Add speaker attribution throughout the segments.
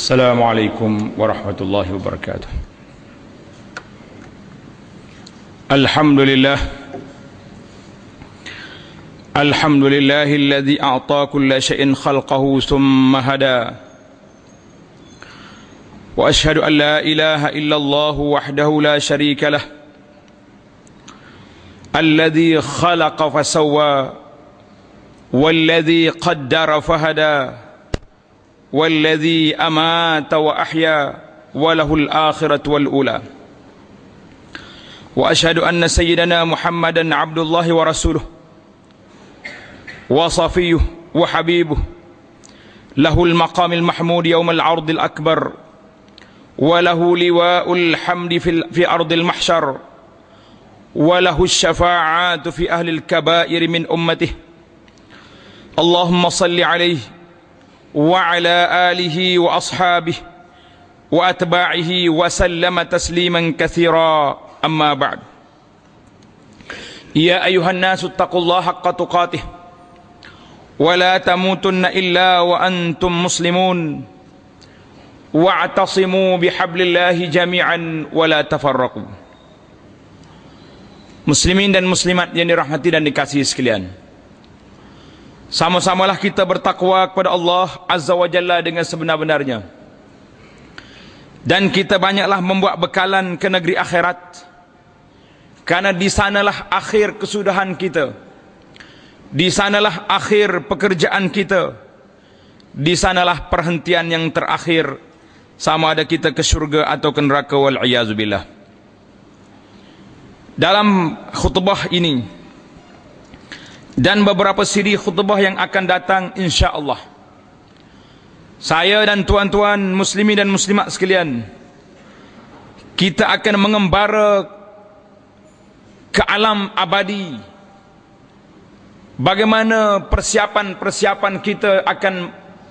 Speaker 1: السلام عليكم ورحمة الله وبركاته. الحمد لله. الحمد لله الذي أعطى كل شيء خلقه ثم هدى. وأشهد أن لا إله إلا الله وحده لا شريك له. الذي خلق فسوى والذي قدر فهدى. والذي أمات وأحيا وله الآخرة والأولى. وأشهد أن سيدنا محمدا عبد الله ورسوله وصفيه وحبيبه. له المقام المحمود يوم العرض الأكبر. وله لواء الحمد في, في أرض المحشر. وله الشفاعات في أهل الكبائر من أمته. اللهم صل عليه وعلى آله وأصحابه وأتباعه وسلم تسليما كثيرا أما بعد يا أيها الناس اتقوا الله حق تقاته ولا تموتن إلا وأنتم مسلمون واعتصموا بحبل الله جميعا ولا تفرقوا Muslimin dan muslimat yang dirahmati dan dikasihi sekalian. sama-samalah kita bertakwa kepada Allah Azza wa Jalla dengan sebenar-benarnya. Dan kita banyaklah membuat bekalan ke negeri akhirat. Karena di sanalah akhir kesudahan kita. Di sanalah akhir pekerjaan kita. Di sanalah perhentian yang terakhir. Sama ada kita ke syurga atau ke neraka wal'iyazubillah. Dalam khutbah ini, dan beberapa siri khutbah yang akan datang insya-Allah. Saya dan tuan-tuan muslimin dan muslimat sekalian kita akan mengembara ke alam abadi. Bagaimana persiapan-persiapan kita akan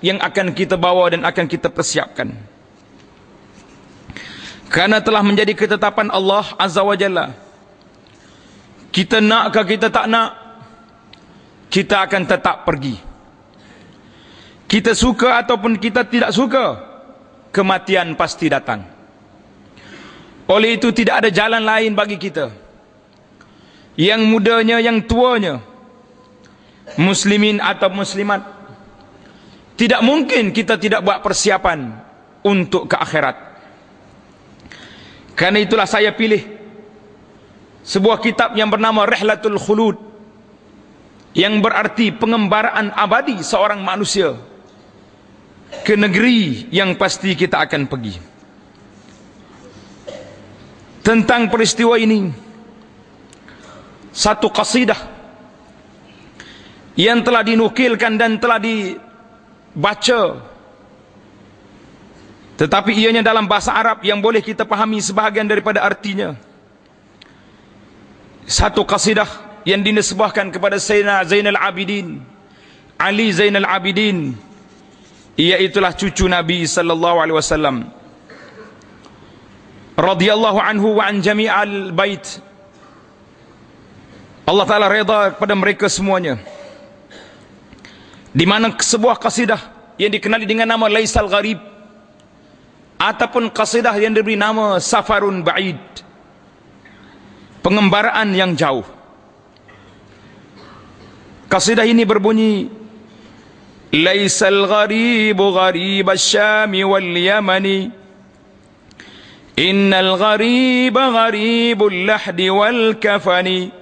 Speaker 1: yang akan kita bawa dan akan kita persiapkan. Karena telah menjadi ketetapan Allah Azza wa Jalla. Kita nak ke kita tak nak kita akan tetap pergi. Kita suka ataupun kita tidak suka, kematian pasti datang. Oleh itu tidak ada jalan lain bagi kita. Yang mudanya, yang tuanya, muslimin atau muslimat, tidak mungkin kita tidak buat persiapan untuk ke akhirat. Karena itulah saya pilih sebuah kitab yang bernama Rihlatul Khulud yang berarti pengembaraan abadi seorang manusia ke negeri yang pasti kita akan pergi. Tentang peristiwa ini satu qasidah yang telah dinukilkan dan telah dibaca tetapi ianya dalam bahasa Arab yang boleh kita pahami sebahagian daripada artinya. Satu qasidah yang dinisbahkan kepada Sayyidina Zainal Abidin Ali Zainal Abidin iaitulah cucu Nabi sallallahu alaihi wasallam. Radhiyallahu anhu wa an jami'al bait. Allah taala redha kepada mereka semuanya. Di mana sebuah kasidah yang dikenali dengan nama Laisal Gharib ataupun kasidah yang diberi nama Safarun Ba'id. Pengembaraan yang jauh Kasidah ini berbunyi Laisal gharibu gharib asyam wal yamani Innal ghariba gharibul lahdi wal kafani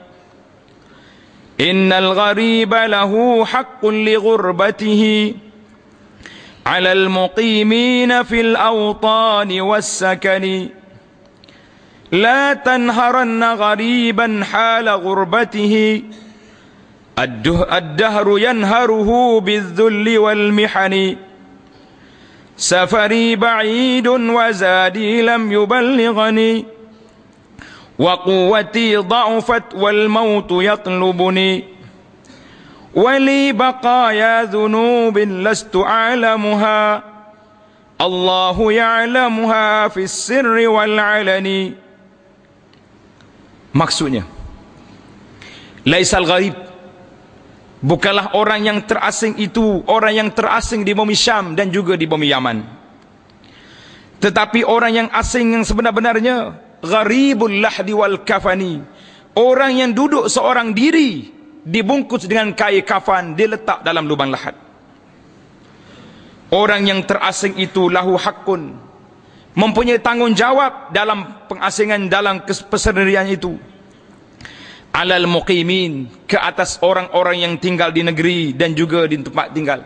Speaker 1: Innal ghariba lahu haqqun li ghurbatihi على المقيمين في الأوطان والسكن لا تنهرن غريبا حال غربته الدهر ينهره بالذل والمحن. سفري بعيد وزادي لم يبلغني. وقوتي ضعفت والموت يطلبني. ولي بقايا ذنوب لست أعلمها. الله يعلمها في السر والعلن. maksudnya laisal gharib Bukanlah orang yang terasing itu orang yang terasing di bumi Syam dan juga di bumi Yaman. Tetapi orang yang asing yang sebenar-benarnya gharibul lahdi wal kafani. Orang yang duduk seorang diri dibungkus dengan kain kafan diletak dalam lubang lahat. Orang yang terasing itu lahu hakun mempunyai tanggungjawab dalam pengasingan dalam persendirian itu. Alal muqimin ke atas orang-orang yang tinggal di negeri dan juga di tempat tinggal.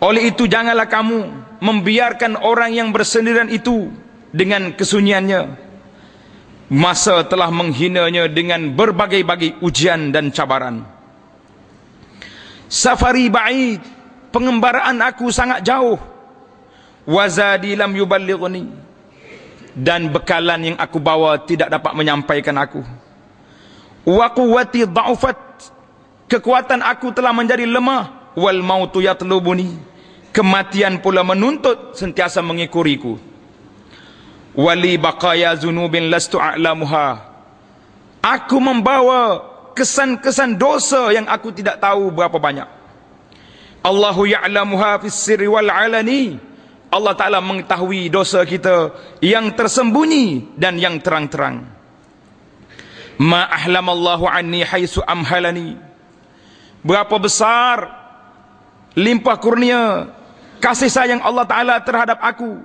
Speaker 1: Oleh itu janganlah kamu membiarkan orang yang bersendirian itu dengan kesunyiannya. Masa telah menghinanya dengan berbagai-bagai ujian dan cabaran. Safari ba'id, pengembaraan aku sangat jauh. Wazadi lam yuballighni. Dan bekalan yang aku bawa tidak dapat menyampaikan aku. Wa quwwati dha'ufat. Kekuatan aku telah menjadi lemah. Wal mautu yatlubuni. Kematian pula menuntut sentiasa mengikuriku. Wali baqaya zunubin lastu a'lamuha. Aku membawa kesan-kesan dosa yang aku tidak tahu berapa banyak. Allahu ya'lamuha fis sirri wal alani. Allah Ta'ala mengetahui dosa kita yang tersembunyi dan yang terang-terang ma ahlamallahu anni haisu amhalani. Berapa besar limpah kurnia kasih sayang Allah Ta'ala terhadap aku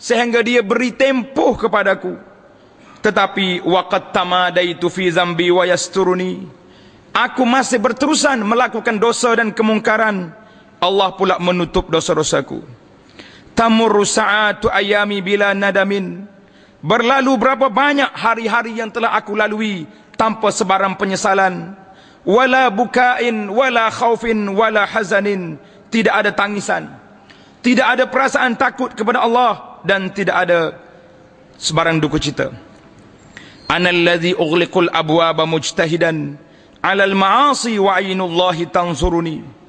Speaker 1: sehingga dia beri tempoh kepadaku. Tetapi waqad tamadaitu fi zambi wa yasturuni. Aku masih berterusan melakukan dosa dan kemungkaran. Allah pula menutup dosa-dosaku. Tamurru sa'atu ayami bila nadamin berlalu berapa banyak hari-hari yang telah aku lalui tanpa sebarang penyesalan. Wala bukain wala khaufin wala hazanin. Tidak ada tangisan. Tidak ada perasaan takut kepada Allah dan tidak ada sebarang duka cita. Analladzi ughliqul abwaba mujtahidan alal ma'asi wa aynullahi tansuruni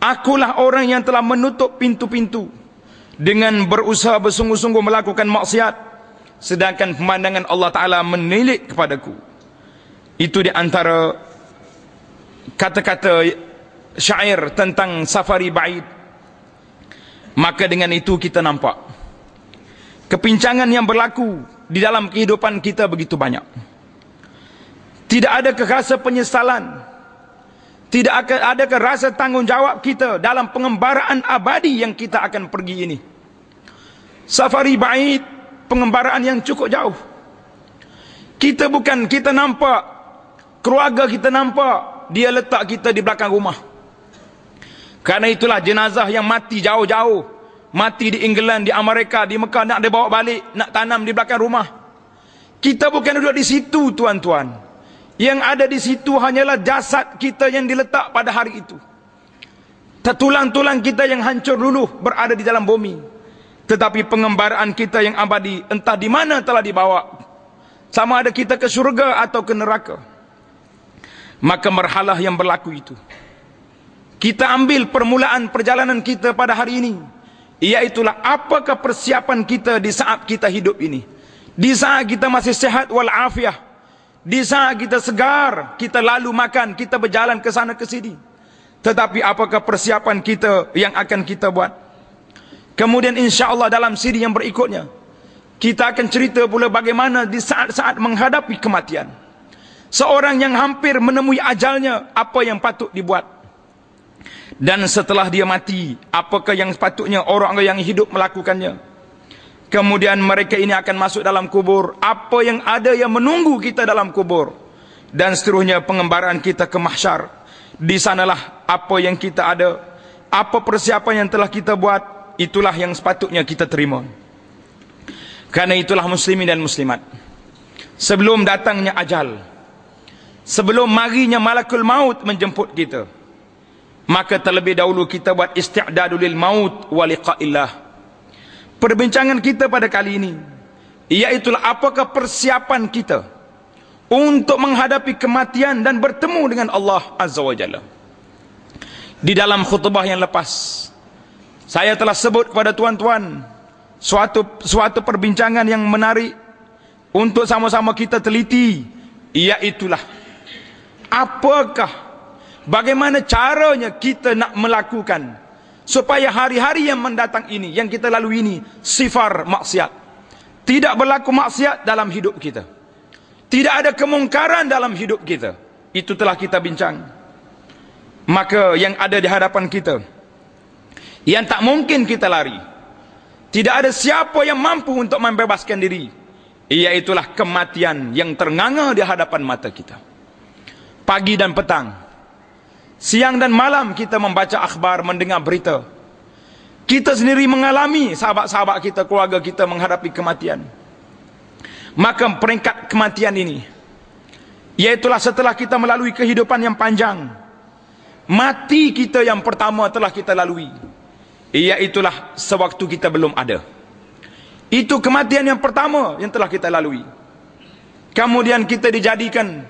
Speaker 1: akulah orang yang telah menutup pintu-pintu dengan berusaha bersungguh-sungguh melakukan maksiat sedangkan pemandangan Allah taala menilik kepadaku. Itu di antara kata-kata syair tentang safari ba'id. Maka dengan itu kita nampak kepincangan yang berlaku di dalam kehidupan kita begitu banyak. Tidak ada kerasa penyesalan. Tidak ada rasa tanggungjawab kita dalam pengembaraan abadi yang kita akan pergi ini. Safari ba'id pengembaraan yang cukup jauh kita bukan kita nampak keluarga kita nampak dia letak kita di belakang rumah. Karena itulah jenazah yang mati jauh-jauh. Mati di England, di Amerika, di Mekah nak dibawa balik, nak tanam di belakang rumah. Kita bukan duduk di situ tuan-tuan. Yang ada di situ hanyalah jasad kita yang diletak pada hari itu. Tulang-tulang kita yang hancur dulu berada di dalam bumi. Tetapi pengembaraan kita yang abadi entah di mana telah dibawa. Sama ada kita ke syurga atau ke neraka. Maka merhalah yang berlaku itu. Kita ambil permulaan perjalanan kita pada hari ini. Iaitulah apakah persiapan kita di saat kita hidup ini. Di saat kita masih sehat walafiah. Di saat kita segar kita lalu makan kita berjalan ke sana ke sini. Tetapi apakah persiapan kita yang akan kita buat kemudian insyaAllah dalam siri yang berikutnya kita akan cerita pula bagaimana di saat-saat menghadapi kematian Seorang yang hampir menemui ajalnya, apa yang patut dibuat? Dan setelah dia mati, apakah yang sepatutnya orang yang hidup melakukannya? Kemudian mereka ini akan masuk dalam kubur. Apa yang ada yang menunggu kita dalam kubur? Dan seterusnya pengembaraan kita ke mahsyar. Di sanalah apa yang kita ada. Apa persiapan yang telah kita buat. Itulah yang sepatutnya kita terima. Karena itulah muslimin dan muslimat. Sebelum datangnya ajal sebelum marinya malakul maut menjemput kita maka terlebih dahulu kita buat isti'dadu lil maut wa liqa'illah perbincangan kita pada kali ini iaitu apakah persiapan kita untuk menghadapi kematian dan bertemu dengan Allah azza wajalla di dalam khutbah yang lepas saya telah sebut kepada tuan-tuan suatu suatu perbincangan yang menarik untuk sama-sama kita teliti iaitulah apakah bagaimana caranya kita nak melakukan supaya hari-hari yang mendatang ini yang kita lalui ini sifar maksiat. Tidak berlaku maksiat dalam hidup kita. Tidak ada kemungkaran dalam hidup kita. Itu telah kita bincang. Maka yang ada di hadapan kita yang tak mungkin kita lari tidak ada siapa yang mampu untuk membebaskan diri iaitulah kematian yang ternganga di hadapan mata kita pagi dan petang Siang dan malam kita membaca akhbar, mendengar berita. Kita sendiri mengalami sahabat-sahabat kita, keluarga kita menghadapi kematian. Maka peringkat kematian ini, iaitulah setelah kita melalui kehidupan yang panjang, mati kita yang pertama telah kita lalui. Iaitulah sewaktu kita belum ada. Itu kematian yang pertama yang telah kita lalui. Kemudian kita dijadikan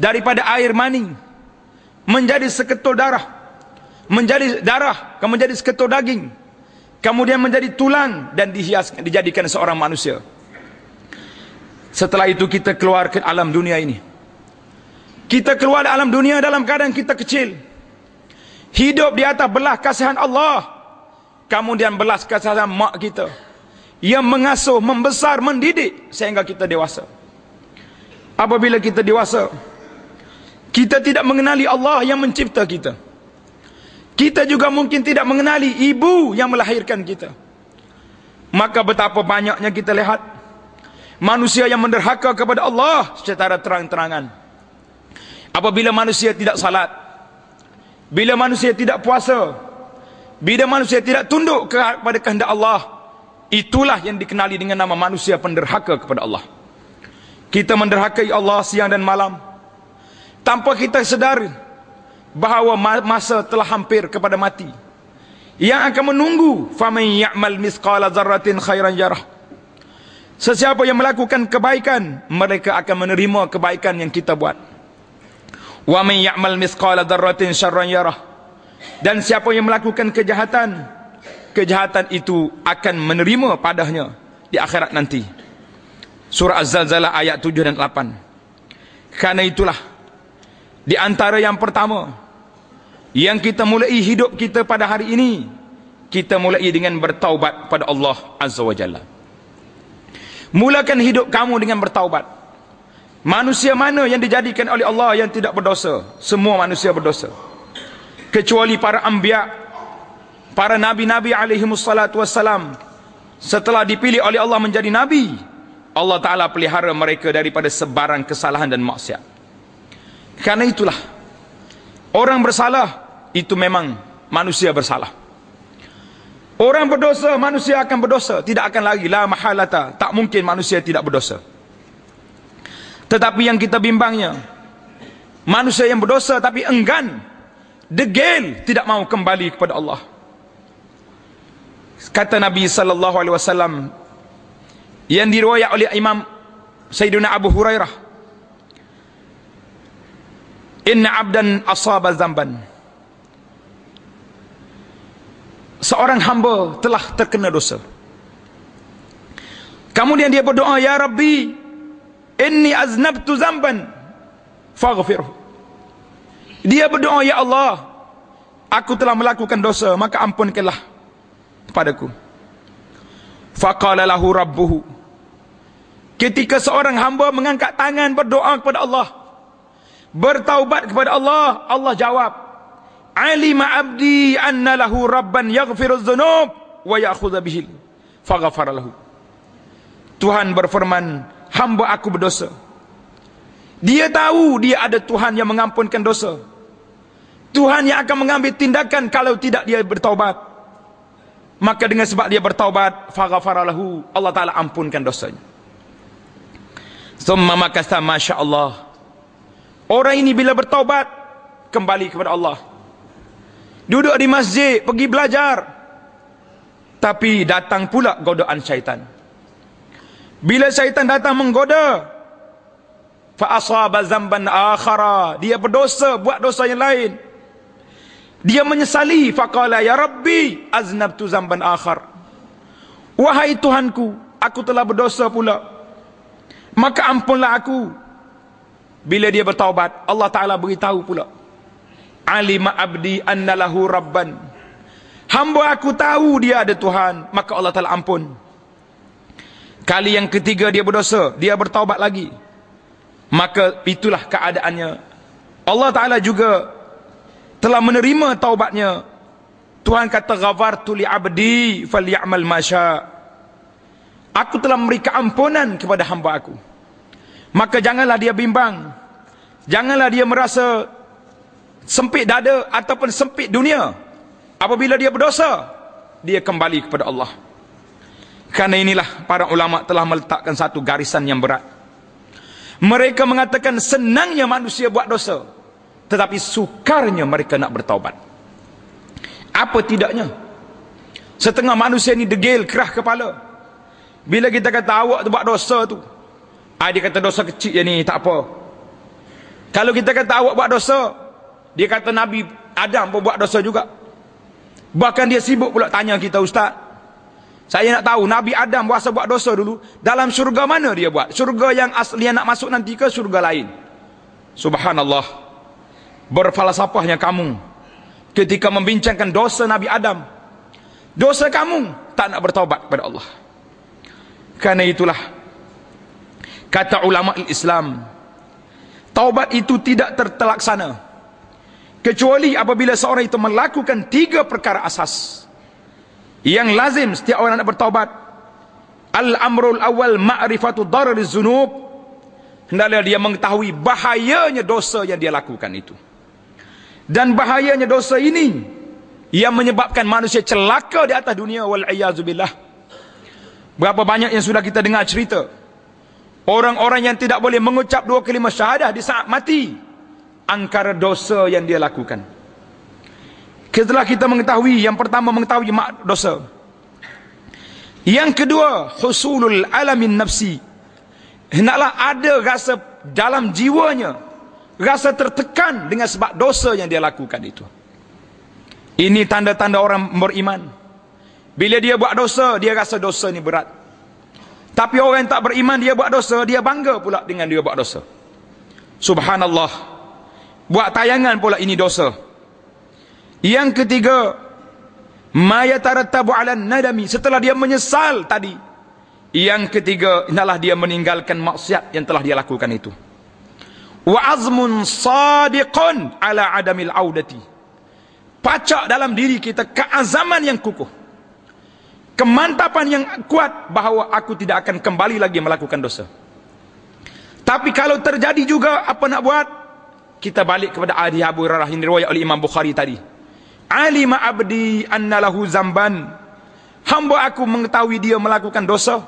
Speaker 1: daripada air mani menjadi seketul darah menjadi darah kemudian menjadi seketul daging kemudian menjadi tulang dan dihias dijadikan seorang manusia setelah itu kita keluar ke alam dunia ini kita keluar alam dunia dalam keadaan kita kecil hidup di atas belah kasihan Allah kemudian belas kasihan mak kita yang mengasuh, membesar, mendidik sehingga kita dewasa apabila kita dewasa kita tidak mengenali Allah yang mencipta kita. Kita juga mungkin tidak mengenali ibu yang melahirkan kita. Maka betapa banyaknya kita lihat manusia yang menderhaka kepada Allah secara terang-terangan. Apabila manusia tidak salat, bila manusia tidak puasa, bila manusia tidak tunduk kepada kehendak Allah, itulah yang dikenali dengan nama manusia penderhaka kepada Allah. Kita menderhakai Allah siang dan malam. Tanpa kita sedar bahawa masa telah hampir kepada mati. Yang akan menunggu faman ya'mal misqala dzarratin khairan yarah. Sesiapa yang melakukan kebaikan mereka akan menerima kebaikan yang kita buat. Man ya'mal misqala dzarratin syarran yarah dan siapa yang melakukan kejahatan kejahatan itu akan menerima padanya di akhirat nanti. Surah az-zalzalah ayat 7 dan 8 karena itulah di antara yang pertama Yang kita mulai hidup kita pada hari ini Kita mulai dengan bertaubat pada Allah Azza wa Jalla. Mulakan hidup kamu dengan bertaubat. Manusia mana yang dijadikan oleh Allah yang tidak berdosa? Semua manusia berdosa Kecuali para ambiak Para nabi-nabi alaihi wassalatu wassalam Setelah dipilih oleh Allah menjadi nabi Allah Ta'ala pelihara mereka daripada sebarang kesalahan dan maksiat. Karena itulah orang bersalah itu memang manusia bersalah. Orang berdosa manusia akan berdosa, tidak akan lagi la mahalata, tak mungkin manusia tidak berdosa. Tetapi yang kita bimbangnya manusia yang berdosa tapi enggan degil tidak mau kembali kepada Allah. Kata Nabi sallallahu alaihi wasallam yang diriwayat oleh Imam Sayyidina Abu Hurairah Inna abdan asaba zamban. Seorang hamba telah terkena dosa. Kemudian dia berdoa Ya Rabbi Inni aznabtu zamban Faghfirhu Dia berdoa Ya Allah Aku telah melakukan dosa Maka ampunkanlah Padaku Faqala lahu rabbuhu Ketika seorang hamba mengangkat tangan berdoa kepada Allah bertaubat kepada Allah Allah jawab alima abdi anna lahu rabban yaghfiru dhunub wa ya'khudha bihi faghfara lahu Tuhan berfirman hamba aku berdosa. Dia tahu dia ada Tuhan yang mengampunkan dosa Tuhan yang akan mengambil tindakan kalau tidak dia bertaubat maka dengan sebab dia bertaubat faghfara lahu Allah taala ampunkan dosanya summa makasa masyaallah Orang ini bila bertaubat kembali kepada Allah. Duduk di masjid, pergi belajar. Tapi datang pula godaan syaitan. Bila syaitan datang menggoda, fa asaba zamban akhara, dia berdosa, buat dosa yang lain. Dia menyesali faqala ya rabbi aznabtu zamban akhar. Wahai Tuhanku, aku telah berdosa pula. Maka ampunlah aku bila dia bertaubat, Allah Ta'ala beritahu pula. Alima abdi annalahu rabban. Hamba aku tahu dia ada Tuhan, maka Allah Ta'ala ampun. Kali yang ketiga dia berdosa, dia bertaubat lagi. Maka itulah keadaannya. Allah Ta'ala juga telah menerima taubatnya. Tuhan kata, Ghafartu li abdi fal ya'mal masya. Aku telah memberi keampunan kepada hamba aku. Maka janganlah dia bimbang. Janganlah dia merasa sempit dada ataupun sempit dunia apabila dia berdosa dia kembali kepada Allah kerana inilah para ulama telah meletakkan satu garisan yang berat mereka mengatakan senangnya manusia buat dosa tetapi sukarnya mereka nak bertaubat apa tidaknya setengah manusia ni degil kerah kepala bila kita kata awak tu buat dosa tu ah, dia kata dosa kecil je ni tak apa kalau kita kata awak buat dosa dia kata Nabi Adam pun buat dosa juga Bahkan dia sibuk pula tanya kita ustaz. Saya nak tahu Nabi Adam berasa buat dosa dulu. Dalam syurga mana dia buat? Syurga yang asli yang nak masuk nanti ke syurga lain? Subhanallah. Berfalasapahnya kamu. Ketika membincangkan dosa Nabi Adam. Dosa kamu tak nak bertaubat kepada Allah. Karena itulah. Kata ulama Islam. Taubat itu tidak terlaksana kecuali apabila seorang itu melakukan tiga perkara asas yang lazim setiap orang nak bertaubat al-amrul awal ma'rifatu darariz zunub hendaklah dia mengetahui bahayanya dosa yang dia lakukan itu dan bahayanya dosa ini yang menyebabkan manusia celaka di atas dunia wal billah berapa banyak yang sudah kita dengar cerita orang-orang yang tidak boleh mengucap dua kalimah syahadah di saat mati angkara dosa yang dia lakukan. Setelah kita mengetahui, yang pertama mengetahui mak dosa. Yang kedua, husulul alamin nafsi. Hendaklah ada rasa dalam jiwanya, rasa tertekan dengan sebab dosa yang dia lakukan itu. Ini tanda-tanda orang beriman. Bila dia buat dosa, dia rasa dosa ini berat. Tapi orang yang tak beriman, dia buat dosa, dia bangga pula dengan dia buat dosa. Subhanallah buat tayangan pula ini dosa yang ketiga mayatarattabu ala nadami setelah dia menyesal tadi yang ketiga inilah dia meninggalkan maksiat yang telah dia lakukan itu wa azmun sadiqun ala adamil audati pacak dalam diri kita keazaman yang kukuh kemantapan yang kuat bahawa aku tidak akan kembali lagi melakukan dosa tapi kalau terjadi juga apa nak buat kita balik kepada hadis Abu Hurairah yang diriwayat oleh Imam Bukhari tadi. Alima abdi anna lahu zamban. Hamba aku mengetahui dia melakukan dosa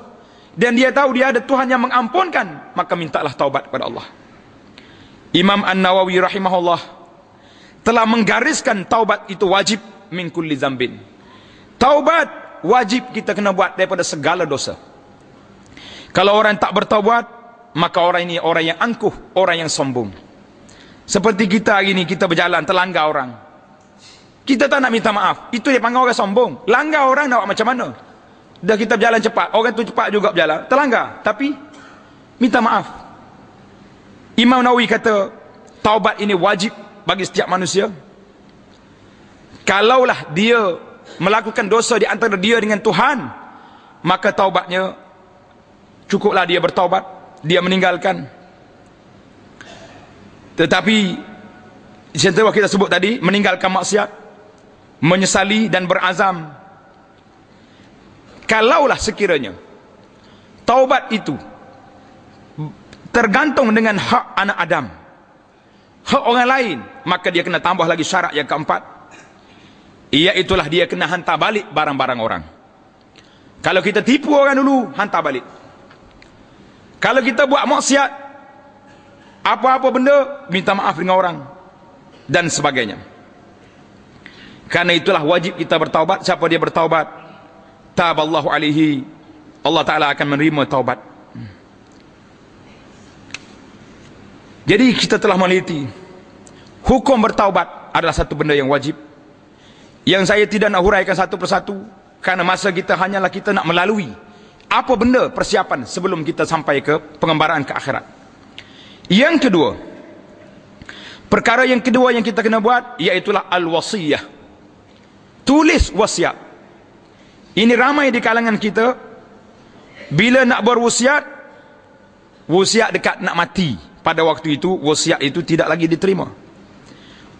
Speaker 1: dan dia tahu dia ada Tuhan yang mengampunkan, maka mintalah taubat kepada Allah. Imam An-Nawawi rahimahullah telah menggariskan taubat itu wajib min kulli zambin. Taubat wajib kita kena buat daripada segala dosa. Kalau orang tak bertaubat, maka orang ini orang yang angkuh, orang yang sombong. Seperti kita hari ni kita berjalan terlanggar orang. Kita tak nak minta maaf. Itu dia panggil orang sombong. Langgar orang nak buat macam mana? Dah kita berjalan cepat. Orang tu cepat juga berjalan. Terlanggar. Tapi minta maaf. Imam Nawawi kata taubat ini wajib bagi setiap manusia. Kalaulah dia melakukan dosa di antara dia dengan Tuhan, maka taubatnya cukuplah dia bertaubat, dia meninggalkan tetapi Seperti kita sebut tadi Meninggalkan maksiat Menyesali dan berazam Kalaulah sekiranya Taubat itu Tergantung dengan hak anak Adam. Hak orang lain Maka dia kena tambah lagi syarat yang keempat. Iaitulah dia kena hantar balik barang-barang orang. Kalau kita tipu orang dulu Hantar balik. Kalau kita buat maksiat apa-apa benda minta maaf dengan orang dan sebagainya. Karena itulah wajib kita bertaubat. Siapa dia bertaubat taballahu alaihi Allah Ta'ala akan menerima taubat jadi kita telah meneliti hukum bertaubat adalah satu benda yang wajib. Yang saya tidak nak huraikan satu persatu karena masa kita hanyalah kita nak melalui apa benda persiapan sebelum kita sampai ke pengembaraan ke akhirat. Yang kedua, perkara yang kedua yang kita kena buat iaitulah al-wasiyah. tulis wasiat. Ini ramai di kalangan kita. Bila nak berwasiat wasiat dekat nak mati pada waktu itu wasiat itu tidak lagi diterima.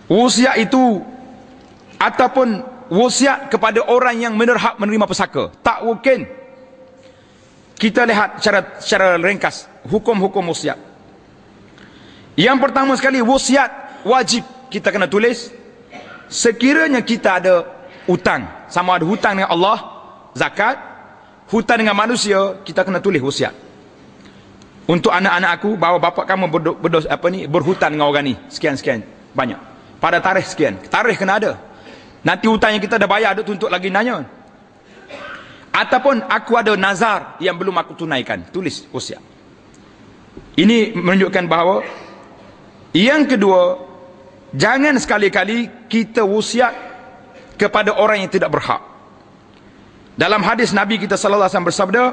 Speaker 1: Wasiat itu ataupun wasiat kepada orang yang menerhak menerima pesaka. Tak mungkin. Kita lihat secara secara ringkas hukum-hukum wasiat. Yang pertama sekali wasiat wajib kita kena tulis. Sekiranya kita ada hutang sama ada hutang dengan Allah zakat hutang dengan manusia kita kena tulis wasiat untuk anak-anak aku bahawa bapa kamu berdos, berdos, apa ni berhutang dengan orang ni. Sekian-sekian banyak. Pada tarikh sekian. Tarikh kena ada. Nanti hutang yang kita dah bayar ada tuntut lagi nanya. Ataupun aku ada nazar yang belum aku tunaikan. Tulis wasiat ini menunjukkan bahawa yang kedua jangan sekali-kali kita wasiat kepada orang yang tidak berhak. Dalam hadis Nabi kita sallallahu alaihi wasallam bersabda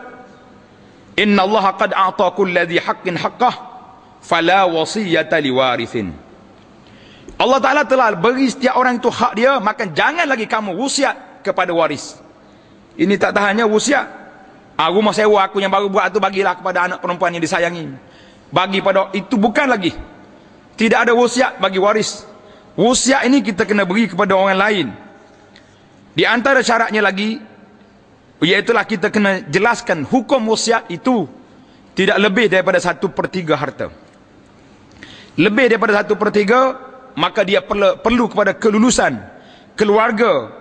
Speaker 1: Inna Allah qad a'ta kulli haqqin haqqah fala wasiyata liwarithin. Allah Taala telah beri setiap orang itu hak dia, maka jangan lagi kamu wasiat kepada waris. Ini tak tahannya wasiat. Ah rumah sewa aku yang baru buat tu bagilah kepada anak perempuan yang disayangi. Bagi pada itu bukan lagi. Tidak ada wasiat bagi waris. Wasiat ini kita kena beri kepada orang lain. Di antara syaratnya lagi Iaitulah kita kena jelaskan hukum wasiat itu tidak lebih daripada satu per tiga harta. Lebih daripada satu per tiga, maka dia perlu, perlu kepada kelulusan keluarga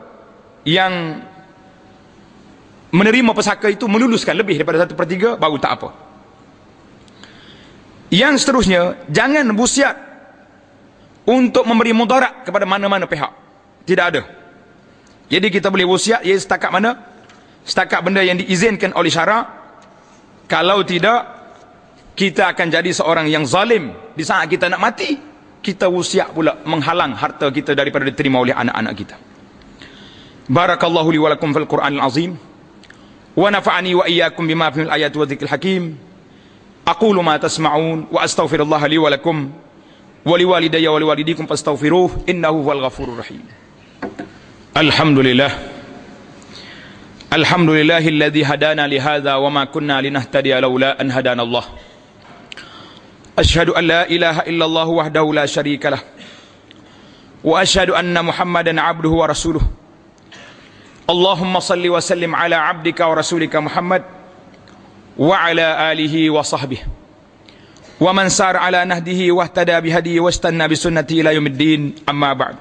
Speaker 1: yang menerima pesaka itu meluluskan lebih daripada satu per tiga, baru tak apa. Yang seterusnya, jangan wasiat untuk memberi mudarat kepada mana-mana pihak. Tidak ada. Jadi kita boleh wasiat, ia setakat mana? Setakat benda yang diizinkan oleh syarak kalau tidak kita akan jadi seorang yang zalim. Di saat kita nak mati kita usiak pula menghalang harta kita daripada diterima oleh anak-anak kita. Barakallahu li walakum fil quranil azim wa nafa'ani wa iyyakum bima fil ayati wa dzikril hakim. Aqulu ma tasma'un wa astaghfirullah li walakum wa liwalidayya wa liwalidikum fastaghfiruh. Innahu huwal ghafurur rahim. Alhamdulillah الحمد لله الذي هدانا لهذا وما كنا لنهتدي لولا أن هدانا الله. أشهد أن لا إله إلا الله وحده لا شريك له. وأشهد أن محمدا عبده ورسوله. اللهم صل وسلم على عبدك ورسولك محمد وعلى آله وصحبه. ومن سار على نهده واهتدى بهديه واستنى بسنته إلى يوم الدين أما بعد.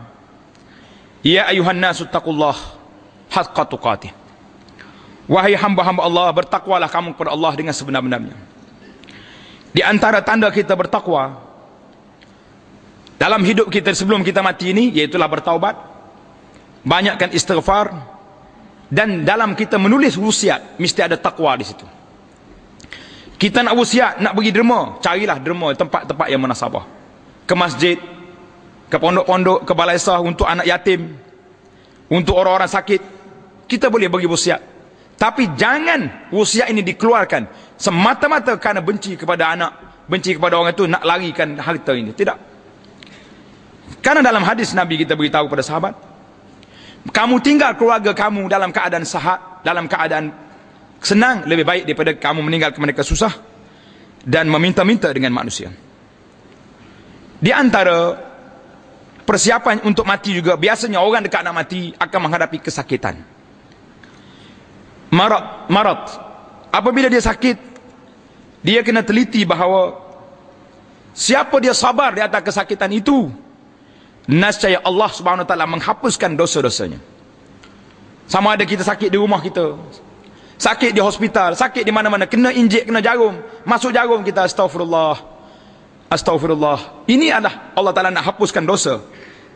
Speaker 1: يا أيها الناس اتقوا الله حق تقاته. Wahai hamba-hamba Allah, bertakwalah kamu kepada Allah dengan sebenar-benarnya. Di antara tanda kita bertakwa, dalam hidup kita sebelum kita mati ini, iaitulah bertaubat, banyakkan istighfar, dan dalam kita menulis wusiat, mesti ada takwa di situ. Kita nak wusiat, nak pergi derma, carilah derma tempat-tempat yang menasabah. Ke masjid, ke pondok-pondok, ke balai sah untuk anak yatim, untuk orang-orang sakit, kita boleh bagi wusiat. Tapi jangan usia ini dikeluarkan semata-mata kerana benci kepada anak, benci kepada orang itu nak larikan harta ini. Tidak. Karena dalam hadis Nabi kita beritahu kepada sahabat, kamu tinggal keluarga kamu dalam keadaan sahat, dalam keadaan senang lebih baik daripada kamu meninggal ke mereka susah dan meminta-minta dengan manusia. Di antara persiapan untuk mati juga biasanya orang dekat nak mati akan menghadapi kesakitan marat marat apabila dia sakit dia kena teliti bahawa siapa dia sabar di atas kesakitan itu nascaya Allah Subhanahu taala menghapuskan dosa-dosanya. Sama ada kita sakit di rumah kita sakit di hospital sakit di mana-mana kena injek kena jarum masuk jarum kita astagfirullah astagfirullah ini adalah Allah taala nak hapuskan dosa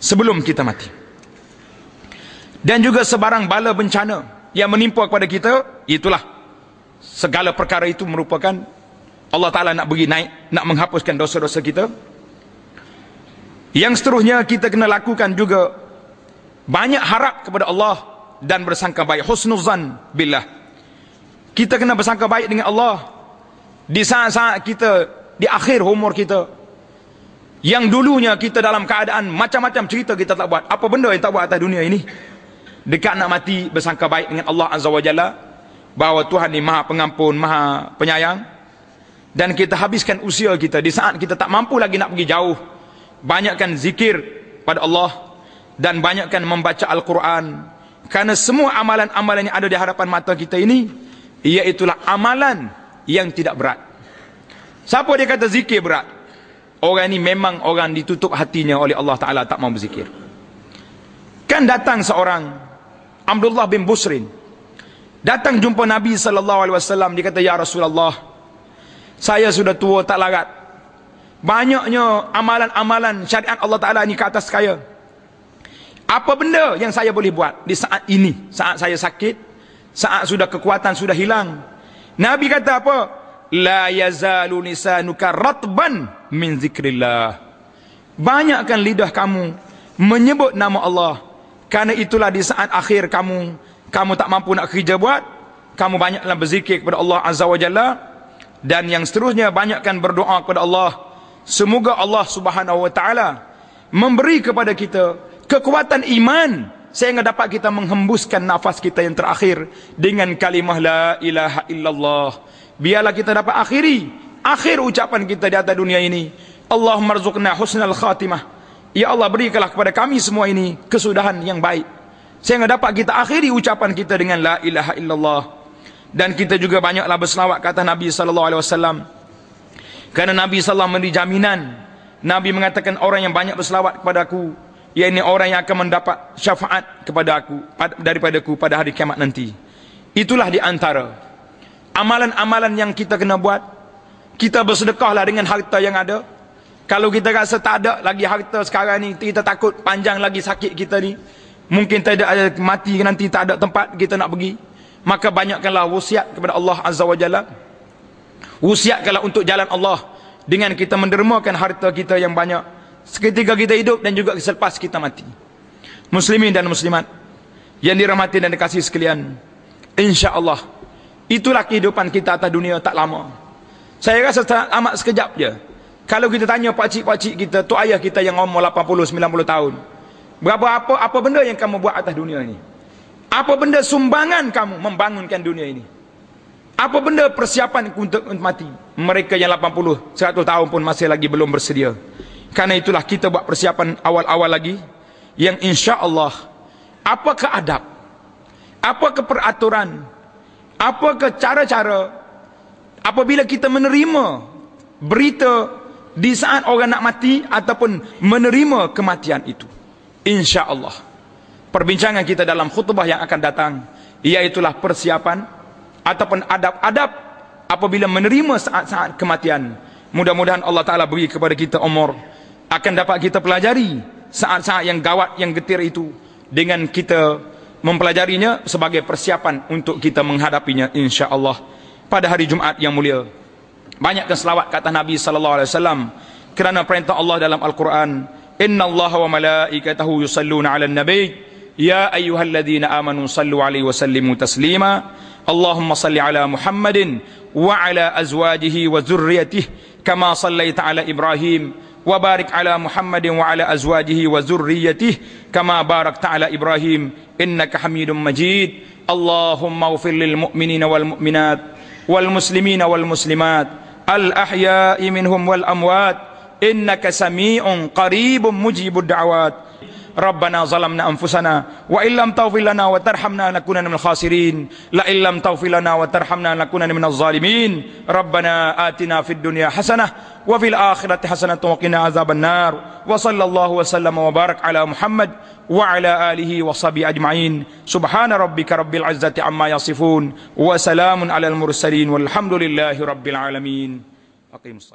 Speaker 1: sebelum kita mati. Dan juga sebarang bala bencana yang menimpa kepada kita itulah segala perkara itu merupakan Allah Ta'ala nak beri naik nak menghapuskan dosa-dosa kita. Yang seterusnya kita kena lakukan juga banyak harap kepada Allah dan bersangka baik. Husnuzan billah. Kita kena bersangka baik dengan Allah di saat-saat kita di akhir umur kita. Yang dulunya kita dalam keadaan macam-macam cerita kita tak buat. Apa benda yang tak buat atas dunia ini dekat nak mati bersangka baik dengan Allah Azza wa Jalla bahawa Tuhan ni maha pengampun, maha penyayang. Dan kita habiskan usia kita di saat kita tak mampu lagi nak pergi jauh. Banyakkan zikir pada Allah dan banyakkan membaca Al-Quran. Kerana semua amalan-amalan yang ada di hadapan mata kita ini iaitulah amalan yang tidak berat. Siapa dia kata zikir berat? Orang ini memang orang ditutup hatinya oleh Allah Ta'ala tak mau berzikir. Kan datang seorang Abdullah bin Busrin. Datang jumpa Nabi sallallahu alaihi wasallam dia kata ya Rasulullah saya sudah tua tak larat. Banyaknya amalan-amalan syariat Allah taala ni ke atas saya. Apa benda yang saya boleh buat di saat ini? Saat saya sakit saat sudah kekuatan sudah hilang. Nabi kata apa? La yazalu lisanuka ratban min zikrillah. Banyakkan lidah kamu menyebut nama Allah Karena itulah di saat akhir kamu kamu tak mampu nak kerja buat, kamu banyaklah berzikir kepada Allah Azza wa Jalla dan yang seterusnya banyakkan berdoa kepada Allah. Semoga Allah Subhanahu wa taala memberi kepada kita kekuatan iman sehingga dapat kita menghembuskan nafas kita yang terakhir dengan kalimah la ilaha illallah. Biarlah kita dapat akhiri akhir ucapan kita di atas dunia ini. Allahumma rzuqna husnal khatimah. Ya Allah berikanlah kepada kami semua ini kesudahan yang baik. Sehingga dapat kita akhiri ucapan kita dengan La ilaha illallah. Dan kita juga banyaklah berselawat kata Nabi SAW. Kerana Nabi SAW memberi jaminan. Nabi mengatakan orang yang banyak berselawat kepada aku. Ia ini orang yang akan mendapat syafaat kepada aku. Daripada aku pada hari kiamat nanti. Itulah di antara. Amalan-amalan yang kita kena buat. Kita bersedekahlah dengan harta yang ada. Kalau kita rasa tak ada lagi harta sekarang ni, kita takut panjang lagi sakit kita ni. Mungkin tak ada mati nanti tak ada tempat kita nak pergi. Maka banyakkanlah wasiat kepada Allah Azza wa Jalla. Wasiatkanlah untuk jalan Allah dengan kita mendermakan harta kita yang banyak seketika kita hidup dan juga selepas kita mati. Muslimin dan muslimat yang dirahmati dan dikasihi sekalian. Insya-Allah itulah kehidupan kita atas dunia tak lama. Saya rasa amat sekejap je. Kalau kita tanya pakcik-pakcik kita, tu ayah kita yang umur 80 90 tahun. Berapa apa apa benda yang kamu buat atas dunia ini? Apa benda sumbangan kamu membangunkan dunia ini? Apa benda persiapan untuk mati? Mereka yang 80, 100 tahun pun masih lagi belum bersedia. Karena itulah kita buat persiapan awal-awal lagi yang insya-Allah apakah adab? Apakah peraturan? Apakah cara-cara apabila kita menerima berita di saat orang nak mati ataupun menerima kematian itu. insya-Allah. Perbincangan kita dalam khutbah yang akan datang iaitulah persiapan ataupun adab-adab apabila menerima saat-saat kematian. Mudah-mudahan Allah taala beri kepada kita umur. Akan dapat kita pelajari saat-saat yang gawat yang getir itu dengan kita mempelajarinya sebagai persiapan untuk kita menghadapinya insya-Allah. Pada hari Jumaat yang mulia banyakkan selawat kata Nabi sallallahu alaihi wasallam kerana perintah Allah dalam Al-Quran innallaha wa malaikatahu yusalluna 'alan nabi ya ayyuhalladzina amanu sallu 'alaihi wa sallimu taslima. Allahumma salli 'ala Muhammadin wa 'ala azwajihi wa dzurriyyatihi kama sallaita 'ala Ibrahim wa barik 'ala Muhammadin wa 'ala azwajihi wa dzurriyyatihi kama barakta 'ala Ibrahim innaka Hamidum Majid. Allahumma ighfir lil mu'minina wal mu'minat wal muslimina wal muslimat al-ahya'i minhum wal-amwat. Innaka sami'un qaribun mujibud da'awat. ربنا ظلمنا أنفسنا وإن لم تغفر لنا وترحمنا لنكونن من الخاسرين. لئن لم تغفر لنا وترحمنا لنكونن من الظالمين. ربنا آتنا في الدنيا حسنة وفي الآخرة حسنة وقنا عذاب النار. وصلى الله وسلم وبارك على محمد وعلى آله وصحبه أجمعين. سبحان ربك رب العزة عما يصفون وسلام على المرسلين والحمد لله رب العالمين. أقيم الصلاة.